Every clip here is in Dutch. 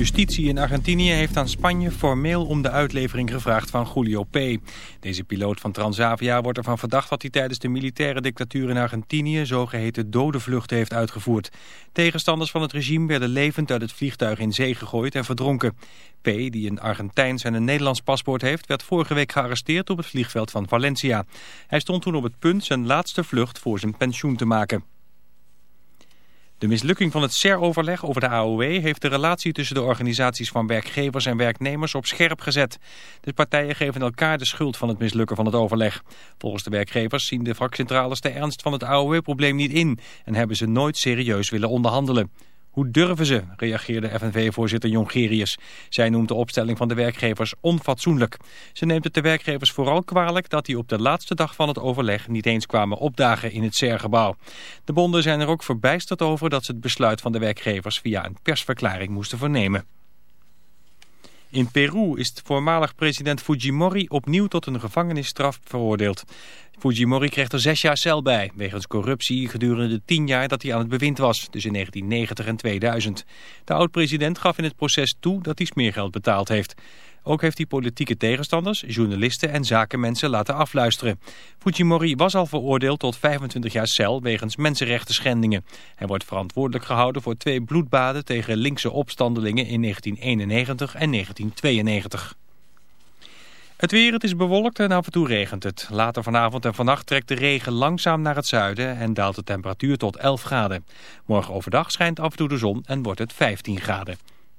Justitie in Argentinië heeft aan Spanje formeel om de uitlevering gevraagd van Julio P. Deze piloot van Transavia wordt ervan verdacht dat hij tijdens de militaire dictatuur in Argentinië zogeheten dode vluchten heeft uitgevoerd. Tegenstanders van het regime werden levend uit het vliegtuig in zee gegooid en verdronken. P, die een Argentijns en een Nederlands paspoort heeft, werd vorige week gearresteerd op het vliegveld van Valencia. Hij stond toen op het punt zijn laatste vlucht voor zijn pensioen te maken. De mislukking van het CER-overleg over de AOW heeft de relatie tussen de organisaties van werkgevers en werknemers op scherp gezet. De partijen geven elkaar de schuld van het mislukken van het overleg. Volgens de werkgevers zien de vakcentrales de ernst van het AOW-probleem niet in en hebben ze nooit serieus willen onderhandelen. Hoe durven ze, reageerde FNV-voorzitter Jongerius. Zij noemt de opstelling van de werkgevers onfatsoenlijk. Ze neemt het de werkgevers vooral kwalijk dat die op de laatste dag van het overleg niet eens kwamen opdagen in het CER-gebouw. De bonden zijn er ook verbijsterd over dat ze het besluit van de werkgevers via een persverklaring moesten vernemen. In Peru is voormalig president Fujimori opnieuw tot een gevangenisstraf veroordeeld. Fujimori kreeg er zes jaar cel bij, wegens corruptie gedurende de tien jaar dat hij aan het bewind was, tussen 1990 en 2000. De oud-president gaf in het proces toe dat hij smeergeld betaald heeft. Ook heeft hij politieke tegenstanders, journalisten en zakenmensen laten afluisteren. Fujimori was al veroordeeld tot 25 jaar cel wegens mensenrechten schendingen. Hij wordt verantwoordelijk gehouden voor twee bloedbaden tegen linkse opstandelingen in 1991 en 1992. Het weer, het is bewolkt en af en toe regent het. Later vanavond en vannacht trekt de regen langzaam naar het zuiden en daalt de temperatuur tot 11 graden. Morgen overdag schijnt af en toe de zon en wordt het 15 graden.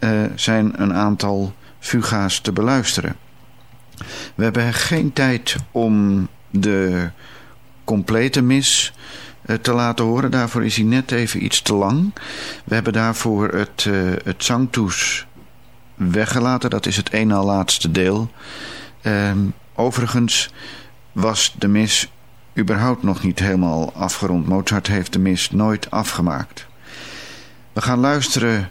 uh, zijn een aantal fuga's te beluisteren. We hebben geen tijd om de complete mis uh, te laten horen. Daarvoor is hij net even iets te lang. We hebben daarvoor het, uh, het zangtoes weggelaten. Dat is het een na laatste deel. Um, overigens was de mis überhaupt nog niet helemaal afgerond. Mozart heeft de mis nooit afgemaakt. We gaan luisteren